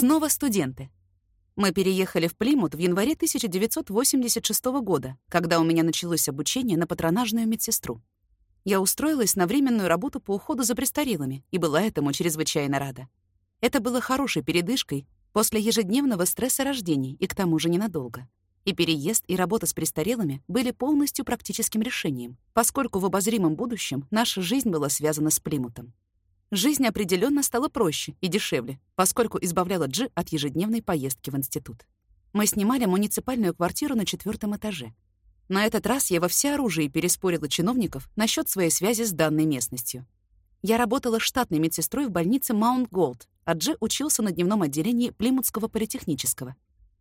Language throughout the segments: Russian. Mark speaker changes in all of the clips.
Speaker 1: Снова студенты. Мы переехали в Плимут в январе 1986 года, когда у меня началось обучение на патронажную медсестру. Я устроилась на временную работу по уходу за престарелыми и была этому чрезвычайно рада. Это было хорошей передышкой после ежедневного стресса рождений и к тому же ненадолго. И переезд, и работа с престарелыми были полностью практическим решением, поскольку в обозримом будущем наша жизнь была связана с Плимутом. Жизнь определенно стала проще и дешевле, поскольку избавляла Джи от ежедневной поездки в институт. Мы снимали муниципальную квартиру на четвертом этаже. На этот раз я во всеоружии переспорила чиновников насчет своей связи с данной местностью. Я работала штатной медсестрой в больнице Маунт Голд, а Джи учился на дневном отделении Плимутского политехнического.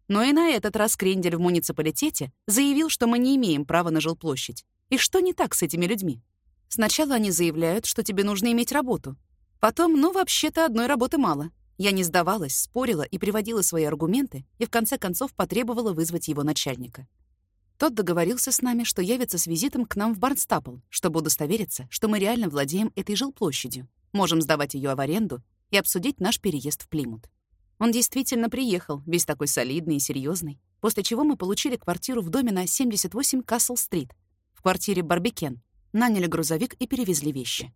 Speaker 1: Но и на этот раз Крендель в муниципалитете заявил, что мы не имеем права на жилплощадь. И что не так с этими людьми? Сначала они заявляют, что тебе нужно иметь работу. Потом, ну, вообще-то одной работы мало. Я не сдавалась, спорила и приводила свои аргументы, и в конце концов потребовала вызвать его начальника. Тот договорился с нами, что явится с визитом к нам в Барнстапл, чтобы удостовериться, что мы реально владеем этой жилплощадью, можем сдавать ее в аренду и обсудить наш переезд в Плимут. Он действительно приехал, весь такой солидный и серьезный, после чего мы получили квартиру в доме на 78 Касл-стрит, в квартире Барбикен, наняли грузовик и перевезли вещи.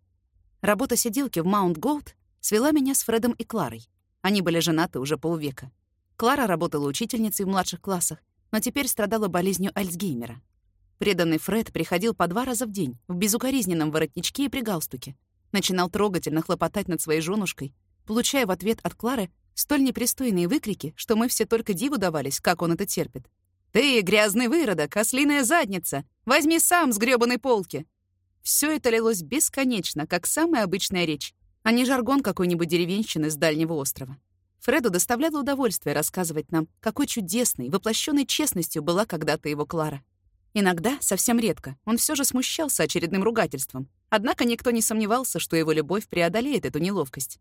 Speaker 1: Работа сиделки в Маунт Голд свела меня с Фредом и Кларой. Они были женаты уже полвека. Клара работала учительницей в младших классах, но теперь страдала болезнью Альцгеймера. Преданный Фред приходил по два раза в день в безукоризненном воротничке и при галстуке. Начинал трогательно хлопотать над своей женушкой, получая в ответ от Клары столь непристойные выкрики, что мы все только диву давались, как он это терпит. «Ты, грязный выродок, ослиная задница! Возьми сам с грёбаной полки!» Все это лилось бесконечно, как самая обычная речь, а не жаргон какой-нибудь деревенщины с дальнего острова. Фреду доставляло удовольствие рассказывать нам, какой чудесной, воплощенной честностью была когда-то его Клара. Иногда, совсем редко, он все же смущался очередным ругательством. Однако никто не сомневался, что его любовь преодолеет эту неловкость.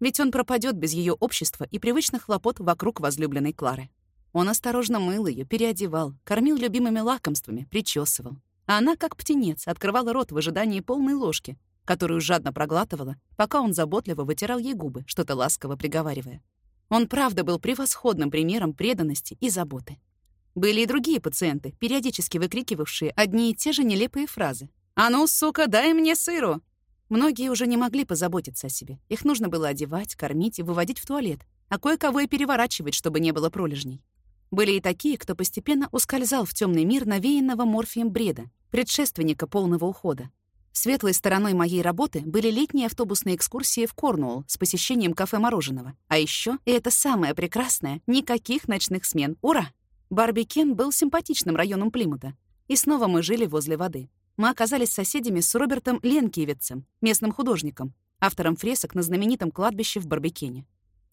Speaker 1: Ведь он пропадет без ее общества и привычных хлопот вокруг возлюбленной Клары. Он осторожно мыл ее, переодевал, кормил любимыми лакомствами, причесывал. А она, как птенец, открывала рот в ожидании полной ложки, которую жадно проглатывала, пока он заботливо вытирал ей губы, что-то ласково приговаривая. Он правда был превосходным примером преданности и заботы. Были и другие пациенты, периодически выкрикивавшие одни и те же нелепые фразы. «А ну, сука, дай мне сыру!» Многие уже не могли позаботиться о себе. Их нужно было одевать, кормить и выводить в туалет, а кое-кого и переворачивать, чтобы не было пролежней. Были и такие, кто постепенно ускользал в темный мир навеянного морфием бреда, предшественника полного ухода. Светлой стороной моей работы были летние автобусные экскурсии в Корнуолл с посещением кафе-мороженого. А еще, и это самое прекрасное, никаких ночных смен. Ура! Барби Кен был симпатичным районом Плимута. И снова мы жили возле воды мы оказались соседями с Робертом Ленкиевицем, местным художником, автором фресок на знаменитом кладбище в Барбекене.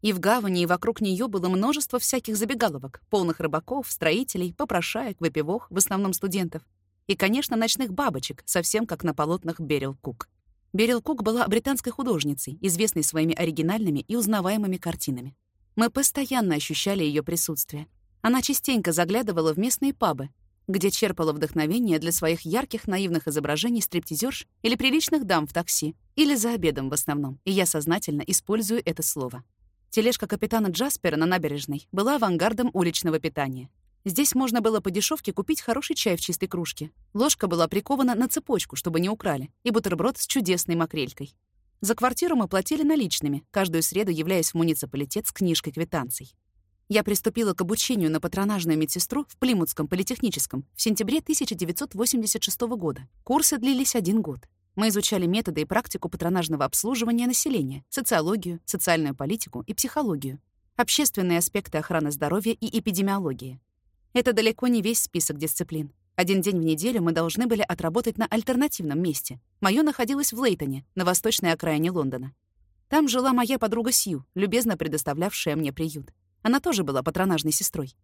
Speaker 1: И в гавани, и вокруг нее было множество всяких забегаловок, полных рыбаков, строителей, попрошаек, выпивох, в основном студентов. И, конечно, ночных бабочек, совсем как на полотнах Берил Кук. Берил Кук была британской художницей, известной своими оригинальными и узнаваемыми картинами. Мы постоянно ощущали ее присутствие. Она частенько заглядывала в местные пабы, где черпала вдохновение для своих ярких наивных изображений стриптизерш или приличных дам в такси, или за обедом в основном, и я сознательно использую это слово. Тележка капитана Джаспера на набережной была авангардом уличного питания. Здесь можно было по дешевке купить хороший чай в чистой кружке. Ложка была прикована на цепочку, чтобы не украли, и бутерброд с чудесной макрелькой. За квартиру мы платили наличными, каждую среду являясь в муниципалитет с книжкой квитанций. Я приступила к обучению на патронажную медсестру в Плимутском политехническом в сентябре 1986 года. Курсы длились один год. Мы изучали методы и практику патронажного обслуживания населения, социологию, социальную политику и психологию, общественные аспекты охраны здоровья и эпидемиологии. Это далеко не весь список дисциплин. Один день в неделю мы должны были отработать на альтернативном месте. Моё находилось в Лейтоне, на восточной окраине Лондона. Там жила моя подруга Сью, любезно предоставлявшая мне приют. Она тоже была патронажной сестрой.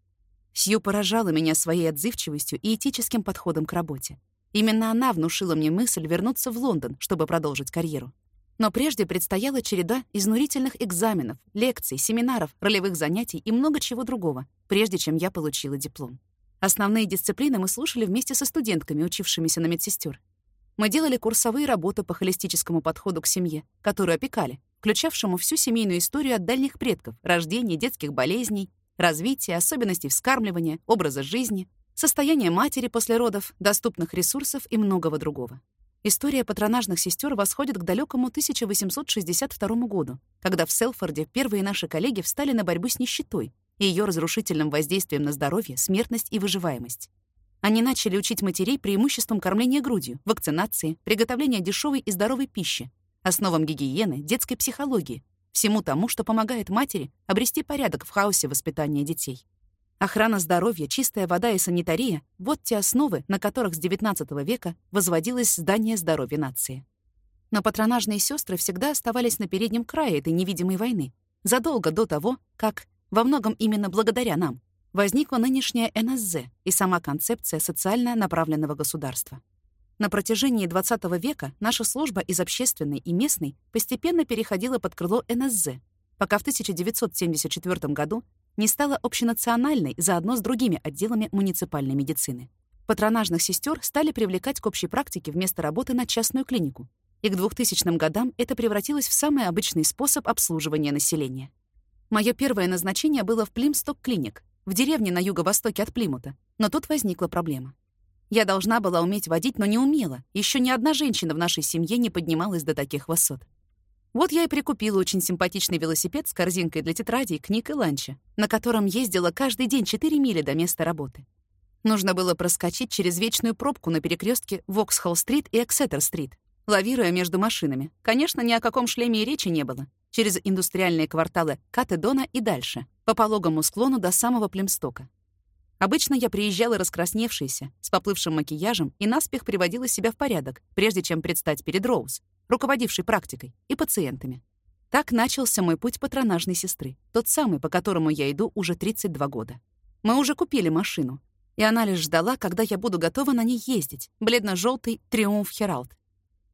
Speaker 1: Сью поражала меня своей отзывчивостью и этическим подходом к работе. Именно она внушила мне мысль вернуться в Лондон, чтобы продолжить карьеру. Но прежде предстояла череда изнурительных экзаменов, лекций, семинаров, ролевых занятий и много чего другого, прежде чем я получила диплом. Основные дисциплины мы слушали вместе со студентками, учившимися на медсестер. Мы делали курсовые работы по холистическому подходу к семье, которую опекали, включавшему всю семейную историю от дальних предков, рождения, детских болезней, развития, особенностей вскармливания, образа жизни, состояния матери после родов, доступных ресурсов и многого другого. История патронажных сестер восходит к далекому 1862 году, когда в Селфорде первые наши коллеги встали на борьбу с нищетой и ее разрушительным воздействием на здоровье, смертность и выживаемость. Они начали учить матерей преимуществам кормления грудью, вакцинации, приготовления дешевой и здоровой пищи, основам гигиены, детской психологии, всему тому, что помогает матери обрести порядок в хаосе воспитания детей. Охрана здоровья, чистая вода и санитария — вот те основы, на которых с XIX века возводилось здание здоровья нации. Но патронажные сестры всегда оставались на переднем крае этой невидимой войны, задолго до того, как, во многом именно благодаря нам, возникла нынешняя НСЗ и сама концепция социально направленного государства. На протяжении XX века наша служба из общественной и местной постепенно переходила под крыло НСЗ, пока в 1974 году не стала общенациональной заодно с другими отделами муниципальной медицины. Патронажных сестер стали привлекать к общей практике вместо работы на частную клинику, и к 2000 годам это превратилось в самый обычный способ обслуживания населения. Мое первое назначение было в Плимсток-клиник, в деревне на юго-востоке от Плимута, но тут возникла проблема. Я должна была уметь водить, но не умела. Еще ни одна женщина в нашей семье не поднималась до таких высот. Вот я и прикупила очень симпатичный велосипед с корзинкой для тетрадей, книг и ланча, на котором ездила каждый день 4 мили до места работы. Нужно было проскочить через вечную пробку на перекрестке Воксхолл-стрит и Эксетер-стрит, лавируя между машинами. Конечно, ни о каком шлеме и речи не было. Через индустриальные кварталы Катедона и дальше, по пологому склону до самого Племстока. Обычно я приезжала раскрасневшаяся, с поплывшим макияжем и наспех приводила себя в порядок, прежде чем предстать перед Роуз, руководившей практикой, и пациентами. Так начался мой путь патронажной сестры, тот самый, по которому я иду уже 32 года. Мы уже купили машину, и она лишь ждала, когда я буду готова на ней ездить, бледно-желтый «Триумф Хералд».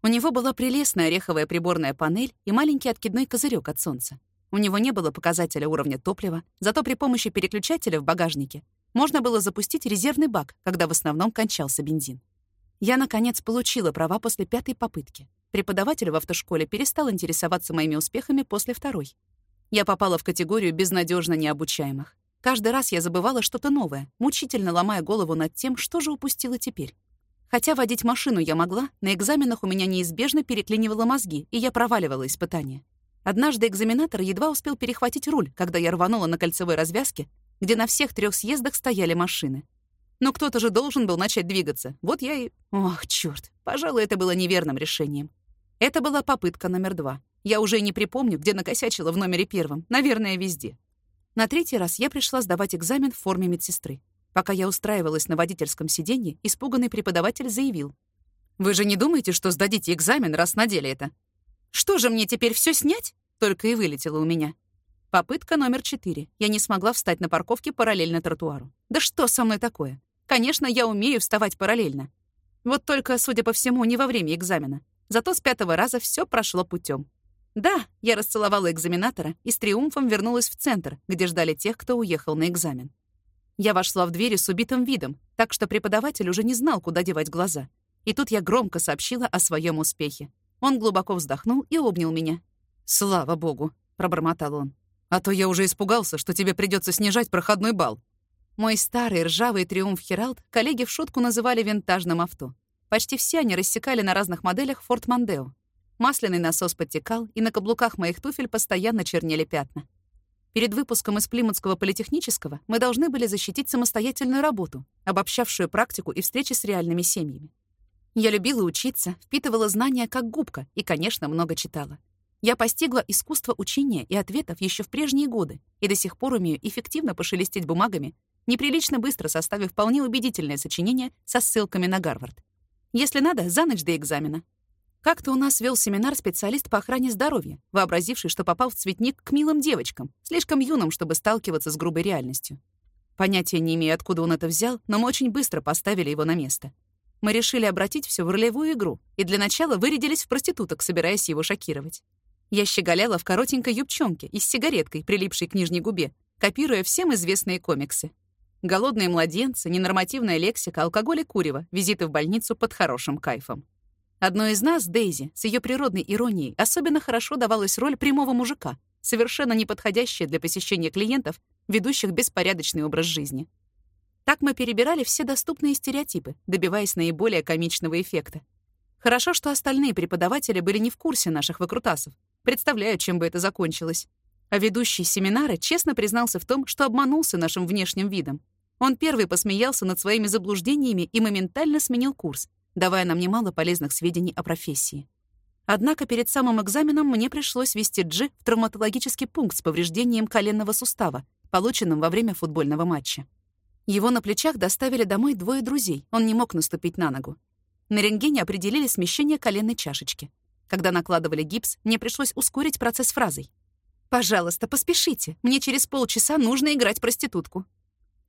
Speaker 1: У него была прелестная ореховая приборная панель и маленький откидной козырек от солнца. У него не было показателя уровня топлива, зато при помощи переключателя в багажнике можно было запустить резервный бак, когда в основном кончался бензин. Я, наконец, получила права после пятой попытки. Преподаватель в автошколе перестал интересоваться моими успехами после второй. Я попала в категорию безнадежно необучаемых. Каждый раз я забывала что-то новое, мучительно ломая голову над тем, что же упустила теперь. Хотя водить машину я могла, на экзаменах у меня неизбежно переклинивало мозги, и я проваливала испытания. Однажды экзаменатор едва успел перехватить руль, когда я рванула на кольцевой развязке, где на всех трех съездах стояли машины. Но кто-то же должен был начать двигаться. Вот я и... Ох, чёрт. Пожалуй, это было неверным решением. Это была попытка номер два. Я уже не припомню, где накосячила в номере первом. Наверное, везде. На третий раз я пришла сдавать экзамен в форме медсестры. Пока я устраивалась на водительском сиденье, испуганный преподаватель заявил. «Вы же не думаете, что сдадите экзамен, раз надели это?» «Что же, мне теперь все снять?» Только и вылетело у меня. Попытка номер четыре. Я не смогла встать на парковке параллельно тротуару. Да что со мной такое? Конечно, я умею вставать параллельно. Вот только, судя по всему, не во время экзамена. Зато с пятого раза все прошло путем. Да, я расцеловала экзаменатора и с триумфом вернулась в центр, где ждали тех, кто уехал на экзамен. Я вошла в двери с убитым видом, так что преподаватель уже не знал, куда девать глаза. И тут я громко сообщила о своем успехе. Он глубоко вздохнул и обнял меня. «Слава богу», — пробормотал он. «А то я уже испугался, что тебе придется снижать проходной балл». Мой старый ржавый «Триумф Хералд» коллеги в шутку называли винтажным авто. Почти все они рассекали на разных моделях «Форт Мандео». Масляный насос подтекал, и на каблуках моих туфель постоянно чернели пятна. Перед выпуском из Плимутского политехнического мы должны были защитить самостоятельную работу, обобщавшую практику и встречи с реальными семьями. Я любила учиться, впитывала знания как губка и, конечно, много читала. Я постигла искусство учения и ответов еще в прежние годы и до сих пор умею эффективно пошелестеть бумагами неприлично быстро составив вполне убедительное сочинение со ссылками на Гарвард. Если надо, за ночь до экзамена. Как-то у нас вел семинар специалист по охране здоровья, вообразивший, что попал в цветник к милым девочкам, слишком юным, чтобы сталкиваться с грубой реальностью. Понятия не имею, откуда он это взял, но мы очень быстро поставили его на место. Мы решили обратить все в ролевую игру и для начала вырядились в проституток, собираясь его шокировать. Я щеголяла в коротенькой юбчонке и с сигареткой, прилипшей к нижней губе, копируя всем известные комиксы. Голодные младенцы, ненормативная лексика, алкоголь и курево, визиты в больницу под хорошим кайфом. Одной из нас, Дейзи, с ее природной иронией, особенно хорошо давалась роль прямого мужика, совершенно неподходящая для посещения клиентов, ведущих беспорядочный образ жизни. Так мы перебирали все доступные стереотипы, добиваясь наиболее комичного эффекта. Хорошо, что остальные преподаватели были не в курсе наших выкрутасов. Представляю, чем бы это закончилось. А ведущий семинара честно признался в том, что обманулся нашим внешним видом. Он первый посмеялся над своими заблуждениями и моментально сменил курс, давая нам немало полезных сведений о профессии. Однако перед самым экзаменом мне пришлось вести Джи в травматологический пункт с повреждением коленного сустава, полученным во время футбольного матча. Его на плечах доставили домой двое друзей, он не мог наступить на ногу. На рентгене определили смещение коленной чашечки. Когда накладывали гипс, мне пришлось ускорить процесс фразой. «Пожалуйста, поспешите, мне через полчаса нужно играть проститутку».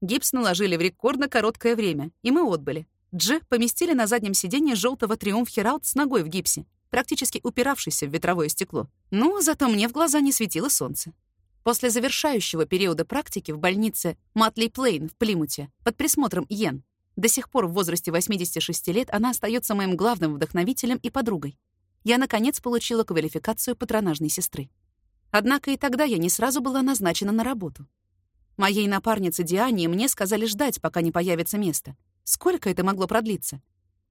Speaker 1: Гипс наложили в рекордно короткое время, и мы отбыли. Дж поместили на заднем сиденье желтого Триумф Хералд с ногой в гипсе, практически упиравшийся в ветровое стекло. Но зато мне в глаза не светило солнце. После завершающего периода практики в больнице Матли Плейн в Плимуте под присмотром Йен до сих пор в возрасте 86 лет она остается моим главным вдохновителем и подругой. Я, наконец, получила квалификацию патронажной сестры. Однако и тогда я не сразу была назначена на работу. Моей напарнице Диане мне сказали ждать, пока не появится место — Сколько это могло продлиться?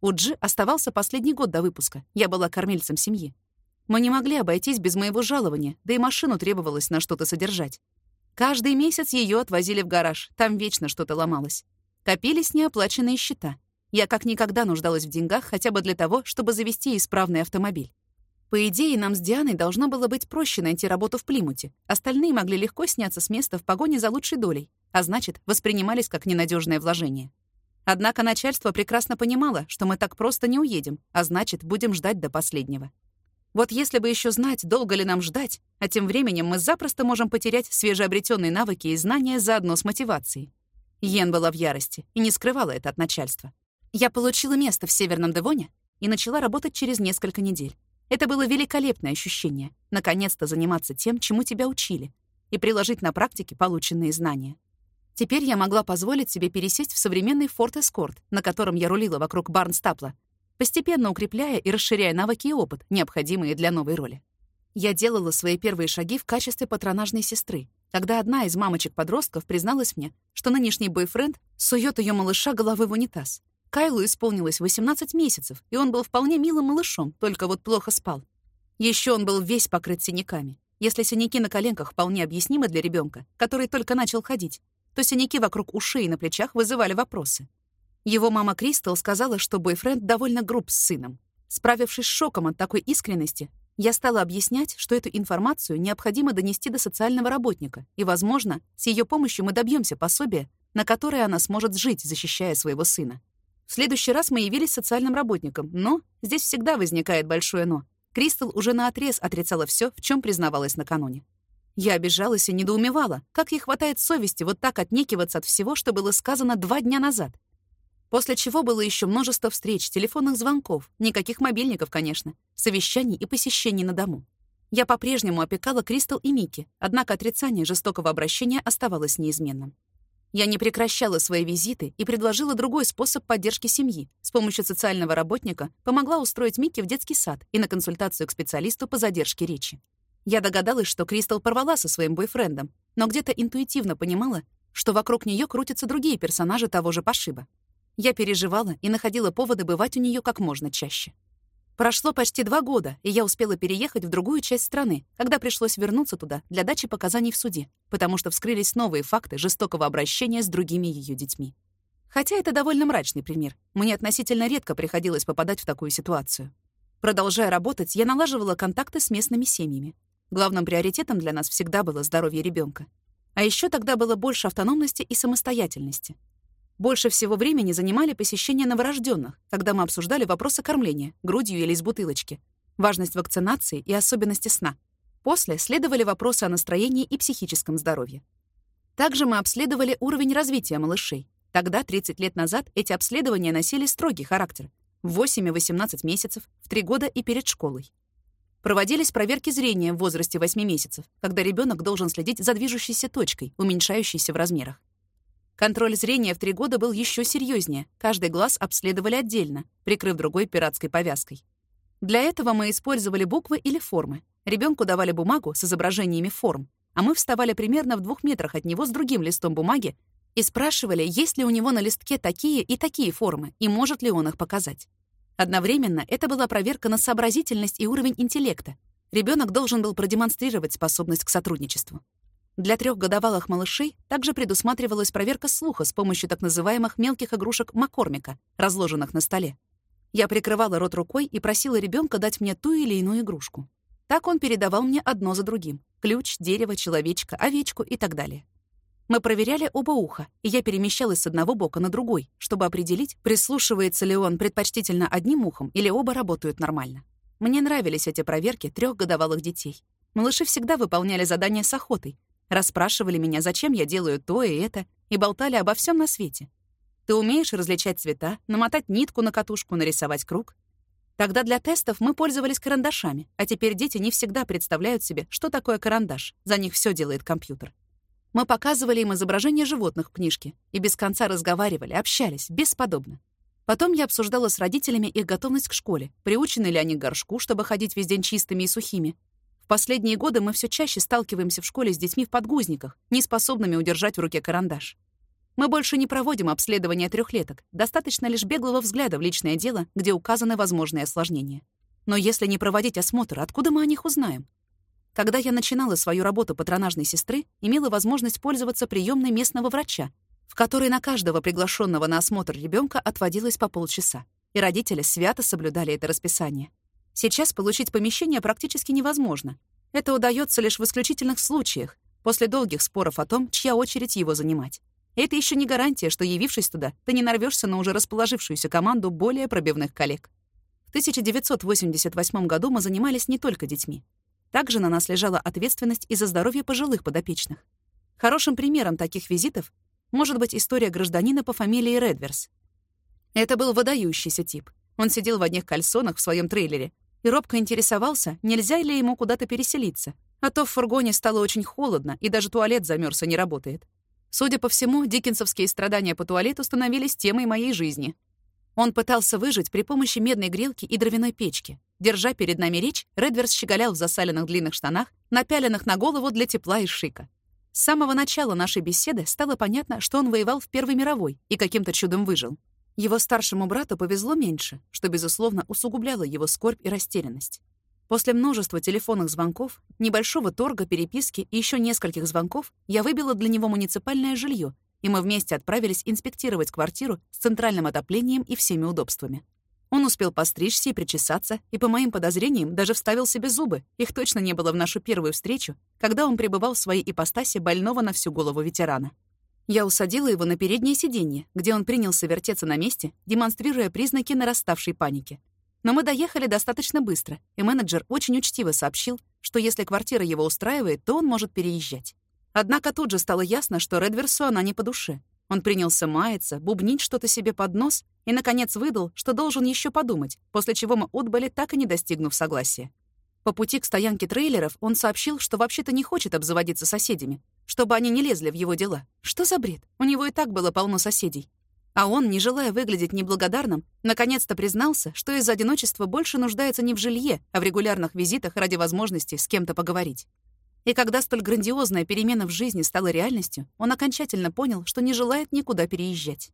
Speaker 1: У Джи оставался последний год до выпуска. Я была кормильцем семьи. Мы не могли обойтись без моего жалования, да и машину требовалось на что-то содержать. Каждый месяц ее отвозили в гараж, там вечно что-то ломалось. Копились неоплаченные счета. Я как никогда нуждалась в деньгах хотя бы для того, чтобы завести исправный автомобиль. По идее, нам с Дианой должно было быть проще найти работу в Плимуте. Остальные могли легко сняться с места в погоне за лучшей долей, а значит, воспринимались как ненадежное вложение. Однако начальство прекрасно понимало, что мы так просто не уедем, а значит, будем ждать до последнего. Вот если бы еще знать, долго ли нам ждать, а тем временем мы запросто можем потерять свежеобретенные навыки и знания заодно с мотивацией. Йен была в ярости и не скрывала это от начальства. Я получила место в Северном Девоне и начала работать через несколько недель. Это было великолепное ощущение — наконец-то заниматься тем, чему тебя учили, и приложить на практике полученные знания. Теперь я могла позволить себе пересесть в современный Ford Escort, на котором я рулила вокруг Барнстапла, постепенно укрепляя и расширяя навыки и опыт, необходимые для новой роли. Я делала свои первые шаги в качестве патронажной сестры, когда одна из мамочек-подростков призналась мне, что нынешний бойфренд сует ее малыша головой в унитаз. Кайлу исполнилось 18 месяцев, и он был вполне милым малышом, только вот плохо спал. Еще он был весь покрыт синяками. Если синяки на коленках вполне объяснимы для ребенка, который только начал ходить, то синяки вокруг ушей и на плечах вызывали вопросы. Его мама Кристал сказала, что бойфренд довольно груб с сыном. Справившись с шоком от такой искренности, я стала объяснять, что эту информацию необходимо донести до социального работника, и, возможно, с ее помощью мы добьемся пособия, на которое она сможет жить, защищая своего сына. В следующий раз мы явились социальным работником, но здесь всегда возникает большое «но». Кристал уже наотрез отрицала все, в чем признавалась накануне. Я обижалась и недоумевала, как ей хватает совести вот так отнекиваться от всего, что было сказано два дня назад. После чего было еще множество встреч, телефонных звонков, никаких мобильников, конечно, совещаний и посещений на дому. Я по-прежнему опекала Кристал и Микки, однако отрицание жестокого обращения оставалось неизменным. Я не прекращала свои визиты и предложила другой способ поддержки семьи. С помощью социального работника помогла устроить Микки в детский сад и на консультацию к специалисту по задержке речи. Я догадалась, что Кристал порвала со своим бойфрендом, но где-то интуитивно понимала, что вокруг нее крутятся другие персонажи того же пошиба. Я переживала и находила поводы бывать у нее как можно чаще. Прошло почти два года, и я успела переехать в другую часть страны, когда пришлось вернуться туда для дачи показаний в суде, потому что вскрылись новые факты жестокого обращения с другими ее детьми. Хотя это довольно мрачный пример. Мне относительно редко приходилось попадать в такую ситуацию. Продолжая работать, я налаживала контакты с местными семьями, Главным приоритетом для нас всегда было здоровье ребенка. А еще тогда было больше автономности и самостоятельности. Больше всего времени занимали посещения новорожденных, когда мы обсуждали вопросы кормления, грудью или из бутылочки, важность вакцинации и особенности сна. После следовали вопросы о настроении и психическом здоровье. Также мы обследовали уровень развития малышей. Тогда, 30 лет назад, эти обследования носили строгий характер. В 8 и 18 месяцев, в 3 года и перед школой. Проводились проверки зрения в возрасте 8 месяцев, когда ребенок должен следить за движущейся точкой, уменьшающейся в размерах. Контроль зрения в 3 года был еще серьезнее. Каждый глаз обследовали отдельно, прикрыв другой пиратской повязкой. Для этого мы использовали буквы или формы. Ребенку давали бумагу с изображениями форм, а мы вставали примерно в двух метрах от него с другим листом бумаги и спрашивали, есть ли у него на листке такие и такие формы, и может ли он их показать. Одновременно это была проверка на сообразительность и уровень интеллекта. Ребенок должен был продемонстрировать способность к сотрудничеству. Для трехгодовалых малышей также предусматривалась проверка слуха с помощью так называемых мелких игрушек Маккормика, разложенных на столе. Я прикрывала рот рукой и просила ребенка дать мне ту или иную игрушку. Так он передавал мне одно за другим — ключ, дерево, человечка, овечку и так далее. Мы проверяли оба уха, и я перемещалась с одного бока на другой, чтобы определить, прислушивается ли он предпочтительно одним ухом или оба работают нормально. Мне нравились эти проверки трехгодовалых детей. Малыши всегда выполняли задания с охотой, расспрашивали меня, зачем я делаю то и это, и болтали обо всем на свете. Ты умеешь различать цвета, намотать нитку на катушку, нарисовать круг? Тогда для тестов мы пользовались карандашами, а теперь дети не всегда представляют себе, что такое карандаш. За них все делает компьютер. Мы показывали им изображения животных в книжке и без конца разговаривали, общались, бесподобно. Потом я обсуждала с родителями их готовность к школе, приучены ли они к горшку, чтобы ходить весь день чистыми и сухими. Последние годы мы все чаще сталкиваемся в школе с детьми в подгузниках, не способными удержать в руке карандаш. Мы больше не проводим обследование трехлеток, достаточно лишь беглого взгляда в личное дело, где указаны возможные осложнения. Но если не проводить осмотр, откуда мы о них узнаем? Когда я начинала свою работу патронажной сестры, имела возможность пользоваться приемной местного врача, в которой на каждого приглашенного на осмотр ребенка отводилось по полчаса, и родители свято соблюдали это расписание. Сейчас получить помещение практически невозможно. Это удается лишь в исключительных случаях, после долгих споров о том, чья очередь его занимать. Это еще не гарантия, что, явившись туда, ты не нарвешься на уже расположившуюся команду более пробивных коллег. В 1988 году мы занимались не только детьми. Также на нас лежала ответственность и за здоровье пожилых подопечных. Хорошим примером таких визитов может быть история гражданина по фамилии Редверс. Это был выдающийся тип. Он сидел в одних кальсонах в своем трейлере и робко интересовался, нельзя ли ему куда-то переселиться. А то в фургоне стало очень холодно, и даже туалет замерз и не работает. Судя по всему, диккенсовские страдания по туалету становились темой моей жизни. Он пытался выжить при помощи медной грелки и дровяной печки. Держа перед нами речь, Редверс щеголял в засаленных длинных штанах, напяленных на голову для тепла и шика. С самого начала нашей беседы стало понятно, что он воевал в Первой мировой и каким-то чудом выжил. Его старшему брату повезло меньше, что, безусловно, усугубляло его скорбь и растерянность. После множества телефонных звонков, небольшого торга, переписки и еще нескольких звонков я выбила для него муниципальное жилье, и мы вместе отправились инспектировать квартиру с центральным отоплением и всеми удобствами. Он успел постричься и причесаться, и, по моим подозрениям, даже вставил себе зубы. Их точно не было в нашу первую встречу, когда он пребывал в своей ипостаси больного на всю голову ветерана. Я усадила его на переднее сиденье, где он принялся вертеться на месте, демонстрируя признаки нараставшей паники. Но мы доехали достаточно быстро, и менеджер очень учтиво сообщил, что если квартира его устраивает, то он может переезжать. Однако тут же стало ясно, что Редверсу она не по душе. Он принялся маяться, бубнить что-то себе под нос и, наконец, выдал, что должен еще подумать, после чего мы отбыли, так и не достигнув согласия. По пути к стоянке трейлеров он сообщил, что вообще-то не хочет обзаводиться соседями, чтобы они не лезли в его дела. Что за бред? У него и так было полно соседей. А он, не желая выглядеть неблагодарным, наконец-то признался, что из-за одиночества больше нуждается не в жилье, а в регулярных визитах ради возможности с кем-то поговорить. И когда столь грандиозная перемена в жизни стала реальностью, он окончательно понял, что не желает никуда переезжать.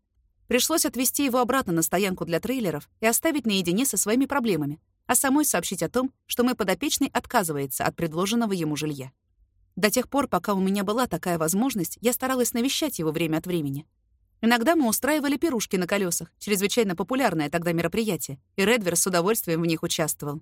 Speaker 1: Пришлось отвезти его обратно на стоянку для трейлеров и оставить наедине со своими проблемами, а самой сообщить о том, что мой подопечный отказывается от предложенного ему жилья. До тех пор, пока у меня была такая возможность, я старалась навещать его время от времени. Иногда мы устраивали пирушки на колесах, чрезвычайно популярное тогда мероприятие, и Редвер с удовольствием в них участвовал.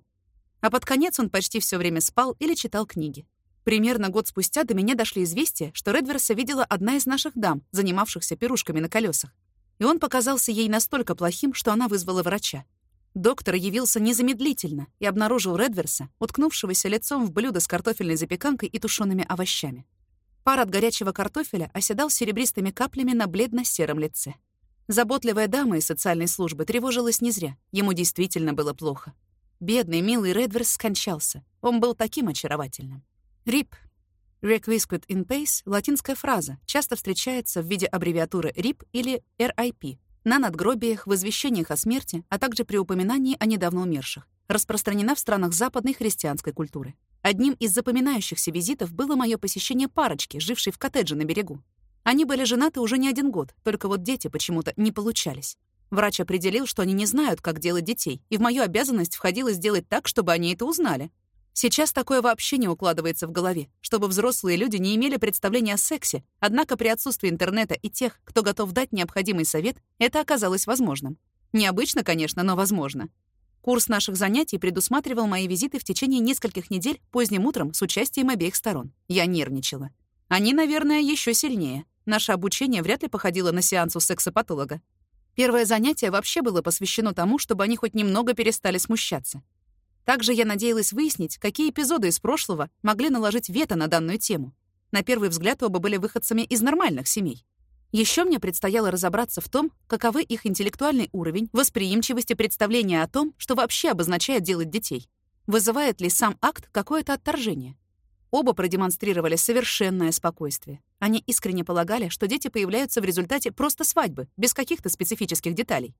Speaker 1: А под конец он почти все время спал или читал книги. Примерно год спустя до меня дошли известия, что Редверса видела одна из наших дам, занимавшихся пирушками на колесах. И он показался ей настолько плохим, что она вызвала врача. Доктор явился незамедлительно и обнаружил Редверса, уткнувшегося лицом в блюдо с картофельной запеканкой и тушеными овощами. Пар от горячего картофеля оседал серебристыми каплями на бледно-сером лице. Заботливая дама из социальной службы тревожилась не зря. Ему действительно было плохо. Бедный, милый Редверс скончался. Он был таким очаровательным. RIP Requisite in Pace — латинская фраза, часто встречается в виде аббревиатуры RIP или RIP на надгробиях, в извещениях о смерти, а также при упоминании о недавно умерших. распространена в странах западной христианской культуры. Одним из запоминающихся визитов было мое посещение парочки, жившей в коттедже на берегу. Они были женаты уже не один год, только вот дети почему-то не получались. Врач определил, что они не знают, как делать детей, и в мою обязанность входило сделать так, чтобы они это узнали. Сейчас такое вообще не укладывается в голове, чтобы взрослые люди не имели представления о сексе, однако при отсутствии интернета и тех, кто готов дать необходимый совет, это оказалось возможным. Необычно, конечно, но возможно. Курс наших занятий предусматривал мои визиты в течение нескольких недель поздним утром с участием обеих сторон. Я нервничала. Они, наверное, еще сильнее. Наше обучение вряд ли походило на сеанс у сексопатолога. Первое занятие вообще было посвящено тому, чтобы они хоть немного перестали смущаться. Также я надеялась выяснить, какие эпизоды из прошлого могли наложить вето на данную тему. На первый взгляд оба были выходцами из нормальных семей. Еще мне предстояло разобраться в том, каковы их интеллектуальный уровень, восприимчивость и представление о том, что вообще обозначает делать детей. Вызывает ли сам акт какое-то отторжение? Оба продемонстрировали совершенное спокойствие. Они искренне полагали, что дети появляются в результате просто свадьбы, без каких-то специфических деталей.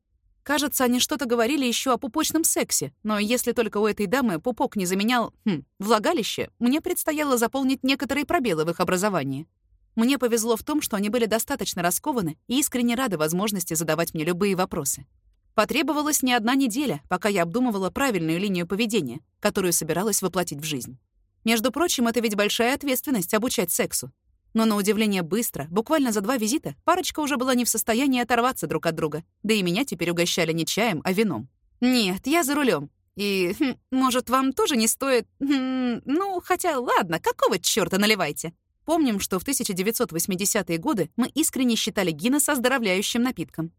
Speaker 1: Кажется, они что-то говорили еще о пупочном сексе, но если только у этой дамы пупок не заменял хм, влагалище, мне предстояло заполнить некоторые пробелы в их образовании. Мне повезло в том, что они были достаточно раскованы и искренне рады возможности задавать мне любые вопросы. Потребовалась не одна неделя, пока я обдумывала правильную линию поведения, которую собиралась воплотить в жизнь. Между прочим, это ведь большая ответственность обучать сексу. Но на удивление быстро, буквально за два визита, парочка уже была не в состоянии оторваться друг от друга. Да и меня теперь угощали не чаем, а вином. «Нет, я за рулем. И, хм, может, вам тоже не стоит... Хм, ну, хотя, ладно, какого чёрта наливайте?» Помним, что в 1980-е годы мы искренне считали Гиннес оздоровляющим напитком.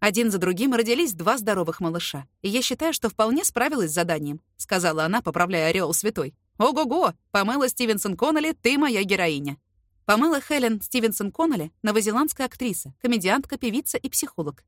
Speaker 1: Один за другим родились два здоровых малыша. И я считаю, что вполне справилась с заданием, сказала она, поправляя ореол святой. Ого-го! Памела Стивенсон Коннелли, ты моя героиня. Памела Хелен Стивенсон Коннелли — новозеландская актриса, комедиантка, певица и психолог.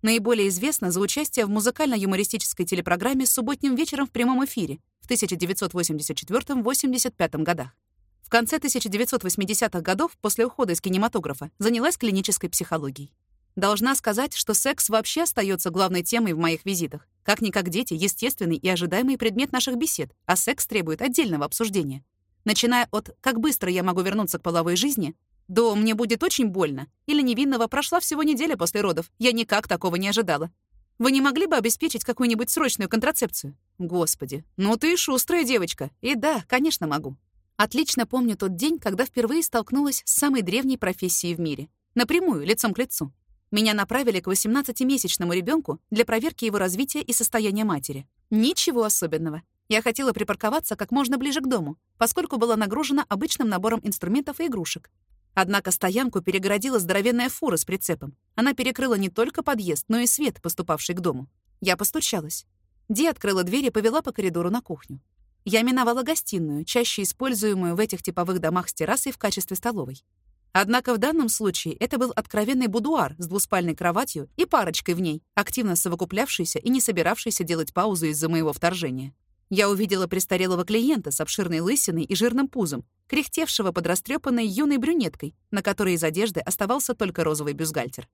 Speaker 1: Наиболее известна за участие в музыкально-юмористической телепрограмме «Субботним вечером в прямом эфире» в 1984-85 годах. В конце 1980-х годов, после ухода из кинематографа, занялась клинической психологией. Должна сказать, что секс вообще остается главной темой в моих визитах. Как-никак дети — естественный и ожидаемый предмет наших бесед, а секс требует отдельного обсуждения начиная от «как быстро я могу вернуться к половой жизни» до «мне будет очень больно» или «невинного прошла всего неделя после родов, я никак такого не ожидала». Вы не могли бы обеспечить какую-нибудь срочную контрацепцию? Господи, ну ты шустрая девочка. И да, конечно, могу. Отлично помню тот день, когда впервые столкнулась с самой древней профессией в мире. Напрямую, лицом к лицу. Меня направили к 18-месячному ребенку для проверки его развития и состояния матери. Ничего особенного. Я хотела припарковаться как можно ближе к дому, поскольку была нагружена обычным набором инструментов и игрушек. Однако стоянку перегородила здоровенная фура с прицепом. Она перекрыла не только подъезд, но и свет, поступавший к дому. Я постучалась. Ди открыла дверь и повела по коридору на кухню. Я миновала гостиную, чаще используемую в этих типовых домах с террасой в качестве столовой. Однако в данном случае это был откровенный будуар с двуспальной кроватью и парочкой в ней, активно совокуплявшейся и не собиравшейся делать паузу из-за моего вторжения. Я увидела престарелого клиента с обширной лысиной и жирным пузом, кряхтевшего под растрепанной юной брюнеткой, на которой из одежды оставался только розовый бюстгальтер.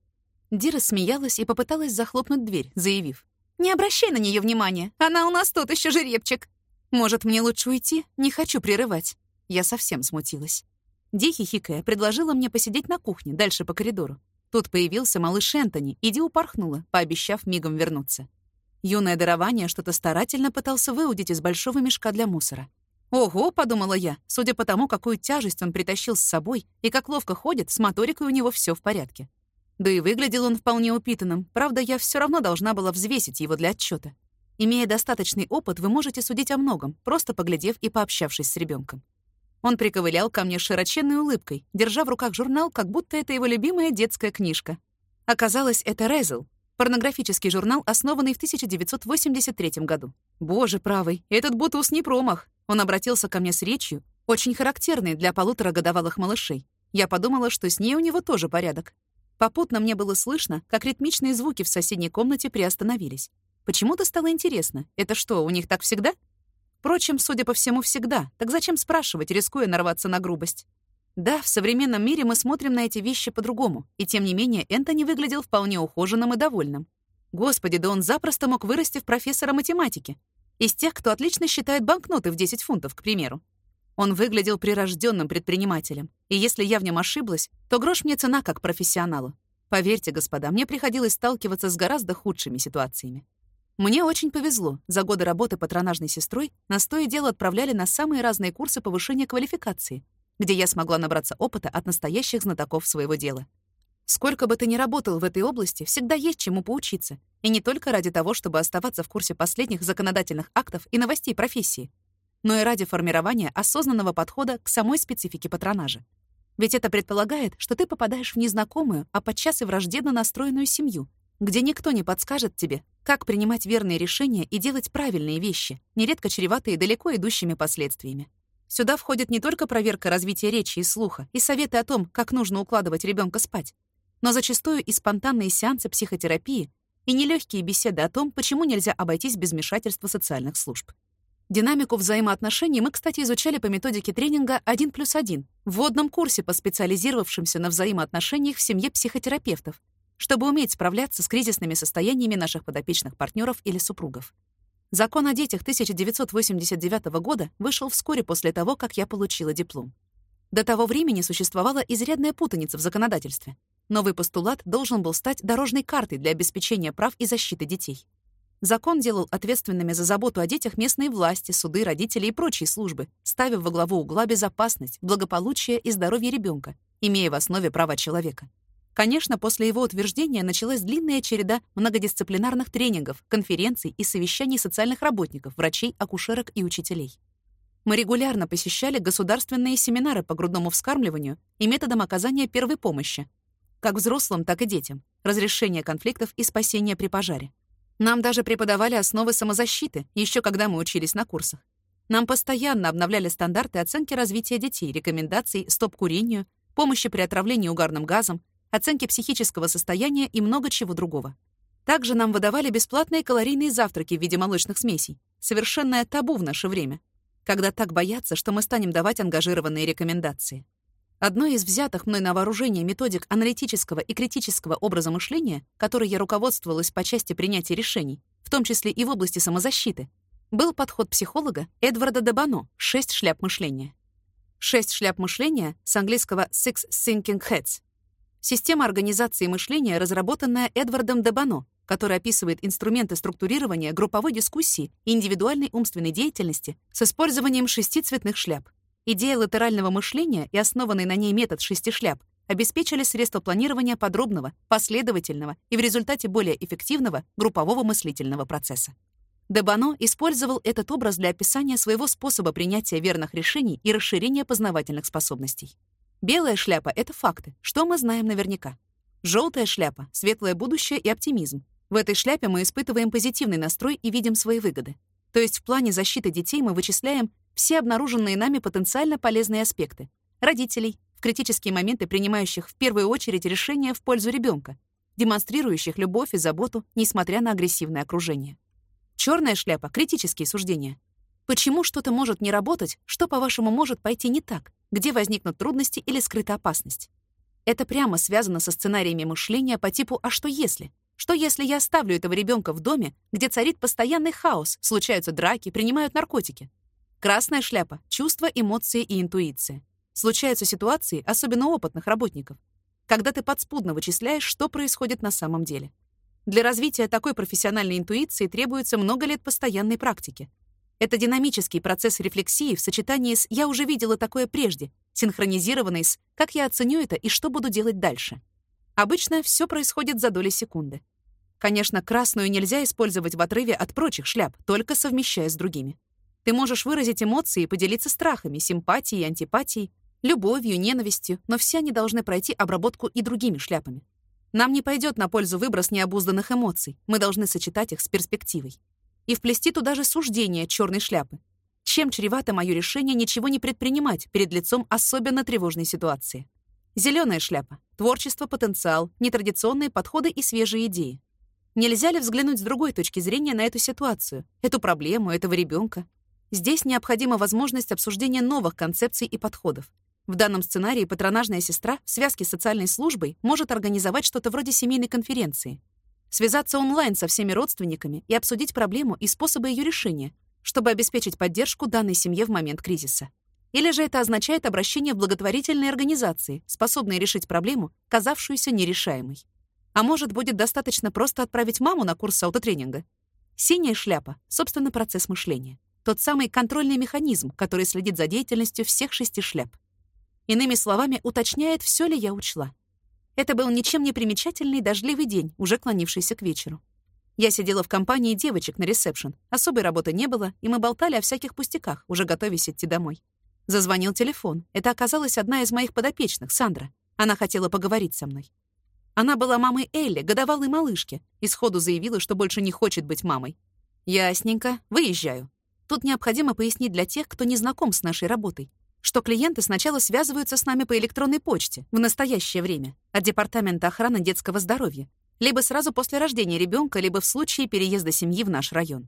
Speaker 1: Дира смеялась и попыталась захлопнуть дверь, заявив. «Не обращай на нее внимания, она у нас тут еще жеребчик. Может, мне лучше уйти? Не хочу прерывать». Я совсем смутилась. Ди, хихикая, предложила мне посидеть на кухне, дальше по коридору. Тут появился малыш Энтони, и Ди упорхнула, пообещав мигом вернуться. Юное дарование что-то старательно пытался выудить из большого мешка для мусора. «Ого!» — подумала я, судя по тому, какую тяжесть он притащил с собой и как ловко ходит, с моторикой у него все в порядке. Да и выглядел он вполне упитанным, правда, я все равно должна была взвесить его для отчета. Имея достаточный опыт, вы можете судить о многом, просто поглядев и пообщавшись с ребенком. Он приковылял ко мне широченной улыбкой, держа в руках журнал, как будто это его любимая детская книжка. Оказалось, это Резл, Порнографический журнал, основанный в 1983 году. Боже правый, этот бутус не промах. Он обратился ко мне с речью, очень характерной для полуторагодовалых малышей. Я подумала, что с ней у него тоже порядок. Попутно мне было слышно, как ритмичные звуки в соседней комнате приостановились. Почему-то стало интересно, это что, у них так всегда? Впрочем, судя по всему, всегда. Так зачем спрашивать, рискуя нарваться на грубость? Да, в современном мире мы смотрим на эти вещи по-другому, и тем не менее Энтони выглядел вполне ухоженным и довольным. Господи, да он запросто мог вырасти в профессора математики. Из тех, кто отлично считает банкноты в 10 фунтов, к примеру. Он выглядел прирожденным предпринимателем, и если я в нем ошиблась, то грош мне цена как профессионалу. Поверьте, господа, мне приходилось сталкиваться с гораздо худшими ситуациями. Мне очень повезло. За годы работы патронажной сестрой нас то и дело отправляли на самые разные курсы повышения квалификации, где я смогла набраться опыта от настоящих знатоков своего дела. Сколько бы ты ни работал в этой области, всегда есть чему поучиться. И не только ради того, чтобы оставаться в курсе последних законодательных актов и новостей профессии, но и ради формирования осознанного подхода к самой специфике патронажа. Ведь это предполагает, что ты попадаешь в незнакомую, а подчас и враждебно настроенную семью, где никто не подскажет тебе, как принимать верные решения и делать правильные вещи, нередко чреватые далеко идущими последствиями. Сюда входит не только проверка развития речи и слуха и советы о том, как нужно укладывать ребенка спать, но зачастую и спонтанные сеансы психотерапии и нелегкие беседы о том, почему нельзя обойтись без вмешательства социальных служб. Динамику взаимоотношений мы, кстати, изучали по методике тренинга «1 плюс 1» в вводном курсе по специализировавшимся на взаимоотношениях в семье психотерапевтов, чтобы уметь справляться с кризисными состояниями наших подопечных партнеров или супругов. Закон о детях 1989 года вышел вскоре после того, как я получила диплом. До того времени существовала изрядная путаница в законодательстве. Новый постулат должен был стать дорожной картой для обеспечения прав и защиты детей. Закон делал ответственными за заботу о детях местные власти, суды, родители и прочие службы, ставя во главу угла безопасность, благополучие и здоровье ребенка, имея в основе права человека. Конечно, после его утверждения началась длинная череда многодисциплинарных тренингов, конференций и совещаний социальных работников, врачей, акушерок и учителей. Мы регулярно посещали государственные семинары по грудному вскармливанию и методам оказания первой помощи, как взрослым, так и детям, разрешение конфликтов и спасение при пожаре. Нам даже преподавали основы самозащиты, еще когда мы учились на курсах. Нам постоянно обновляли стандарты оценки развития детей, рекомендаций стоп-курению, помощи при отравлении угарным газом, оценки психического состояния и много чего другого. Также нам выдавали бесплатные калорийные завтраки в виде молочных смесей. Совершенное табу в наше время когда так боятся, что мы станем давать ангажированные рекомендации. Одной из взятых мной на вооружение методик аналитического и критического образа мышления, которой я руководствовалась по части принятия решений, в том числе и в области самозащиты, был подход психолога Эдварда Дебано «Шесть шляп мышления». «Шесть шляп мышления» с английского «Six Thinking Heads». Система организации мышления, разработанная Эдвардом Дебано, который описывает инструменты структурирования групповой дискуссии и индивидуальной умственной деятельности с использованием шести цветных шляп. Идея латерального мышления и основанный на ней метод шести шляп обеспечили средства планирования подробного, последовательного и в результате более эффективного группового мыслительного процесса. Дебано использовал этот образ для описания своего способа принятия верных решений и расширения познавательных способностей. Белая шляпа — это факты, что мы знаем наверняка. Желтая шляпа — светлое будущее и оптимизм, в этой шляпе мы испытываем позитивный настрой и видим свои выгоды. То есть в плане защиты детей мы вычисляем все обнаруженные нами потенциально полезные аспекты. Родителей, в критические моменты принимающих в первую очередь решения в пользу ребенка, демонстрирующих любовь и заботу, несмотря на агрессивное окружение. Черная шляпа — критические суждения. Почему что-то может не работать, что, по-вашему, может пойти не так, где возникнут трудности или скрыта опасность? Это прямо связано со сценариями мышления по типу «а что если?», что если я оставлю этого ребенка в доме, где царит постоянный хаос, случаются драки, принимают наркотики? Красная шляпа — чувства, эмоции и интуиция. Случаются ситуации, особенно опытных работников, когда ты подспудно вычисляешь, что происходит на самом деле. Для развития такой профессиональной интуиции требуется много лет постоянной практики. Это динамический процесс рефлексии в сочетании с «я уже видела такое прежде», синхронизированный с «как я оценю это и что буду делать дальше». Обычно все происходит за доли секунды. Конечно, красную нельзя использовать в отрыве от прочих шляп, только совмещая с другими. Ты можешь выразить эмоции и поделиться страхами, симпатией, антипатией, любовью, ненавистью, но все они должны пройти обработку и другими шляпами. Нам не пойдет на пользу выброс необузданных эмоций, мы должны сочетать их с перспективой. И вплести туда же суждение черной шляпы. Чем чревато мое решение ничего не предпринимать перед лицом особенно тревожной ситуации? Зеленая шляпа. Творчество, потенциал, нетрадиционные подходы и свежие идеи. Нельзя ли взглянуть с другой точки зрения на эту ситуацию, эту проблему, этого ребенка? Здесь необходима возможность обсуждения новых концепций и подходов. В данном сценарии патронажная сестра в связке с социальной службой может организовать что-то вроде семейной конференции. Связаться онлайн со всеми родственниками и обсудить проблему и способы ее решения, чтобы обеспечить поддержку данной семье в момент кризиса. Или же это означает обращение в благотворительные организации, способные решить проблему, казавшуюся нерешаемой. А может, будет достаточно просто отправить маму на курс аутотренинга? Синяя шляпа — собственно, процесс мышления. Тот самый контрольный механизм, который следит за деятельностью всех шести шляп. Иными словами, уточняет, все ли я учла. Это был ничем не примечательный дождливый день, уже клонившийся к вечеру. Я сидела в компании девочек на ресепшн. Особой работы не было, и мы болтали о всяких пустяках, уже готовясь идти домой. Зазвонил телефон. Это оказалась одна из моих подопечных, Сандра. Она хотела поговорить со мной. Она была мамой Элли, годовалой малышки, и сходу заявила, что больше не хочет быть мамой. Ясненько, выезжаю. Тут необходимо пояснить для тех, кто не знаком с нашей работой, что клиенты сначала связываются с нами по электронной почте в настоящее время от Департамента охраны детского здоровья, либо сразу после рождения ребенка, либо в случае переезда семьи в наш район.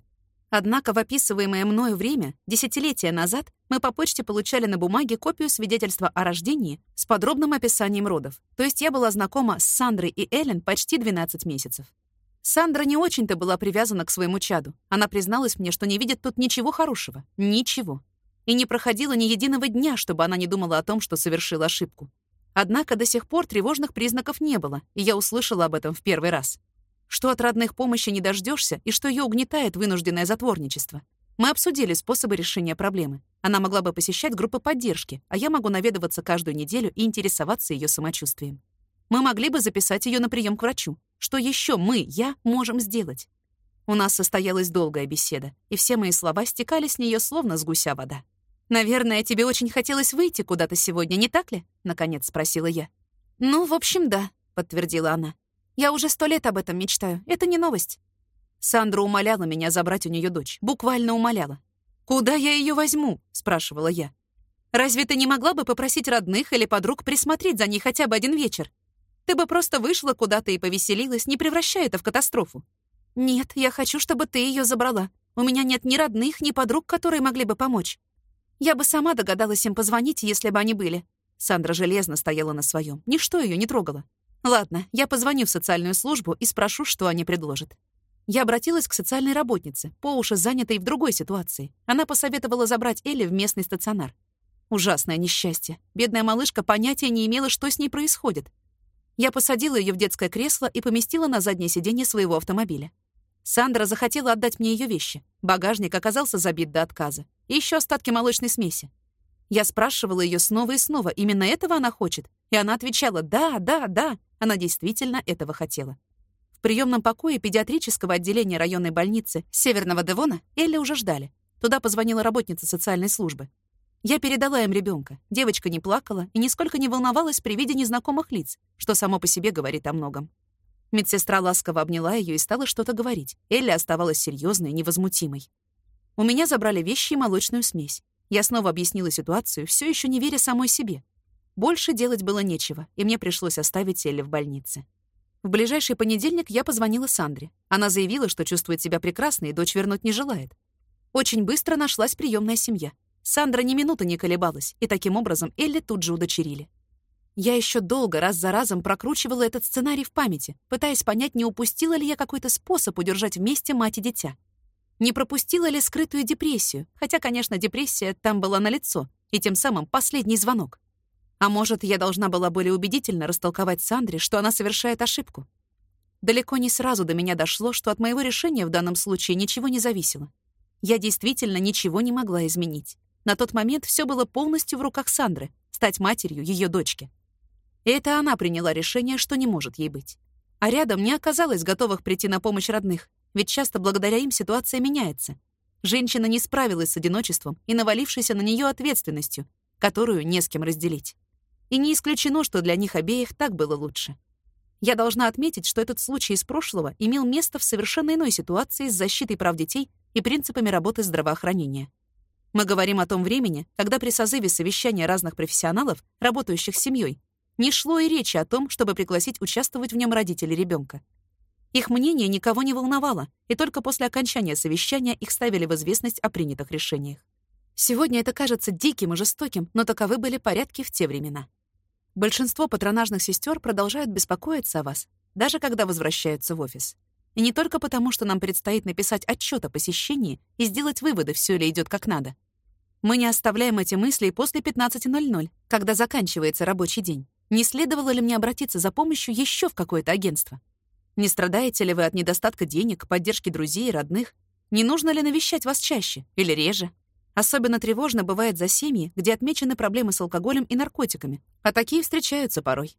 Speaker 1: Однако в описываемое мною время, десятилетия назад, мы по почте получали на бумаге копию свидетельства о рождении с подробным описанием родов. То есть я была знакома с Сандрой и Эллен почти 12 месяцев. Сандра не очень-то была привязана к своему чаду. Она призналась мне, что не видит тут ничего хорошего. Ничего. И не проходило ни единого дня, чтобы она не думала о том, что совершила ошибку. Однако до сих пор тревожных признаков не было, и я услышала об этом в первый раз что от родных помощи не дождешься и что ее угнетает вынужденное затворничество. Мы обсудили способы решения проблемы. Она могла бы посещать группы поддержки, а я могу наведываться каждую неделю и интересоваться ее самочувствием. Мы могли бы записать ее на прием к врачу. Что еще мы, я, можем сделать? У нас состоялась долгая беседа, и все мои слова стекали с нее словно с гуся вода. «Наверное, тебе очень хотелось выйти куда-то сегодня, не так ли?» — наконец спросила я. «Ну, в общем, да», — подтвердила она. Я уже сто лет об этом мечтаю. Это не новость. Сандра умоляла меня забрать у нее дочь. Буквально умоляла. «Куда я ее возьму?» — спрашивала я. «Разве ты не могла бы попросить родных или подруг присмотреть за ней хотя бы один вечер? Ты бы просто вышла куда-то и повеселилась, не превращая это в катастрофу». «Нет, я хочу, чтобы ты ее забрала. У меня нет ни родных, ни подруг, которые могли бы помочь. Я бы сама догадалась им позвонить, если бы они были». Сандра железно стояла на своем. Ничто ее не трогало. Ладно, я позвоню в социальную службу и спрошу, что они предложат. Я обратилась к социальной работнице, по уши занятой в другой ситуации. Она посоветовала забрать Элли в местный стационар. Ужасное несчастье. Бедная малышка понятия не имела, что с ней происходит. Я посадила ее в детское кресло и поместила на заднее сиденье своего автомобиля. Сандра захотела отдать мне ее вещи. Багажник оказался забит до отказа. И еще остатки молочной смеси. Я спрашивала ее снова и снова, именно этого она хочет. И она отвечала «да, да, да». Она действительно этого хотела. В приемном покое педиатрического отделения районной больницы Северного Девона Элли уже ждали. Туда позвонила работница социальной службы. Я передала им ребенка. Девочка не плакала и нисколько не волновалась при виде незнакомых лиц, что само по себе говорит о многом. Медсестра ласково обняла ее и стала что-то говорить. Элли оставалась серьезной и невозмутимой. У меня забрали вещи и молочную смесь. Я снова объяснила ситуацию, все еще не веря самой себе. Больше делать было нечего, и мне пришлось оставить Элли в больнице. В ближайший понедельник я позвонила Сандре. Она заявила, что чувствует себя прекрасно и дочь вернуть не желает. Очень быстро нашлась приемная семья. Сандра ни минуты не колебалась, и таким образом Элли тут же удочерили. Я еще долго раз за разом прокручивала этот сценарий в памяти, пытаясь понять, не упустила ли я какой-то способ удержать вместе мать и дитя. Не пропустила ли скрытую депрессию, хотя, конечно, депрессия там была налицо, и тем самым последний звонок. А может, я должна была более убедительно растолковать Сандре, что она совершает ошибку? Далеко не сразу до меня дошло, что от моего решения в данном случае ничего не зависело. Я действительно ничего не могла изменить. На тот момент все было полностью в руках Сандры — стать матерью ее дочки. И это она приняла решение, что не может ей быть. А рядом не оказалось готовых прийти на помощь родных, ведь часто благодаря им ситуация меняется. Женщина не справилась с одиночеством и навалившейся на нее ответственностью, которую не с кем разделить. И не исключено, что для них обеих так было лучше. Я должна отметить, что этот случай из прошлого имел место в совершенно иной ситуации с защитой прав детей и принципами работы здравоохранения. Мы говорим о том времени, когда при созыве совещания разных профессионалов, работающих с семьей, не шло и речи о том, чтобы пригласить участвовать в нем родителей ребенка. Их мнение никого не волновало, и только после окончания совещания их ставили в известность о принятых решениях. Сегодня это кажется диким и жестоким, но таковы были порядки в те времена. Большинство патронажных сестер продолжают беспокоиться о вас, даже когда возвращаются в офис. И не только потому, что нам предстоит написать отчет о посещении и сделать выводы, все ли идет как надо. Мы не оставляем эти мысли после 15.00, когда заканчивается рабочий день. Не следовало ли мне обратиться за помощью еще в какое-то агентство? Не страдаете ли вы от недостатка денег, поддержки друзей и родных? Не нужно ли навещать вас чаще или реже? Особенно тревожно бывает за семьи, где отмечены проблемы с алкоголем и наркотиками, а такие встречаются порой.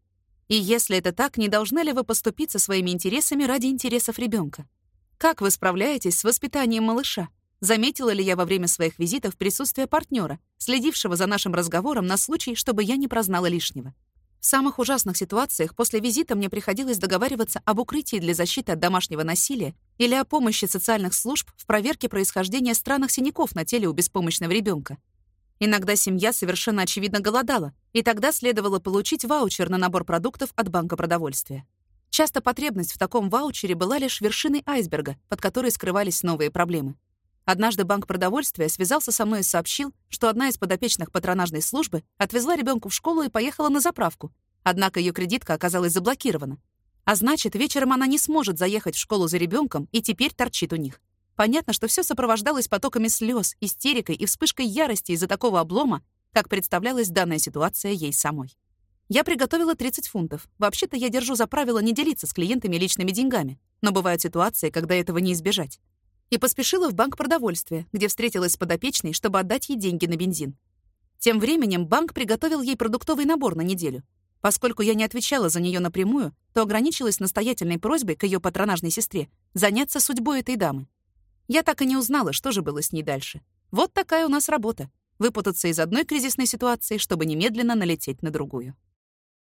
Speaker 1: И если это так, не должны ли вы поступиться своими интересами ради интересов ребенка? Как вы справляетесь с воспитанием малыша? Заметила ли я во время своих визитов присутствие партнера, следившего за нашим разговором на случай, чтобы я не прознала лишнего? В самых ужасных ситуациях после визита мне приходилось договариваться об укрытии для защиты от домашнего насилия или о помощи социальных служб в проверке происхождения странных синяков на теле у беспомощного ребенка. Иногда семья совершенно очевидно голодала, и тогда следовало получить ваучер на набор продуктов от банка продовольствия. Часто потребность в таком ваучере была лишь вершиной айсберга, под которой скрывались новые проблемы. Однажды банк продовольствия связался со мной и сообщил, что одна из подопечных патронажной службы отвезла ребенка в школу и поехала на заправку, однако ее кредитка оказалась заблокирована. А значит, вечером она не сможет заехать в школу за ребенком и теперь торчит у них. Понятно, что все сопровождалось потоками слез, истерикой и вспышкой ярости из-за такого облома, как представлялась данная ситуация ей самой. Я приготовила 30 фунтов. Вообще-то я держу за правило не делиться с клиентами личными деньгами, но бывают ситуации, когда этого не избежать и поспешила в банк продовольствия, где встретилась с подопечной, чтобы отдать ей деньги на бензин. Тем временем банк приготовил ей продуктовый набор на неделю. Поскольку я не отвечала за нее напрямую, то ограничилась настоятельной просьбой к ее патронажной сестре заняться судьбой этой дамы. Я так и не узнала, что же было с ней дальше. Вот такая у нас работа — выпутаться из одной кризисной ситуации, чтобы немедленно налететь на другую.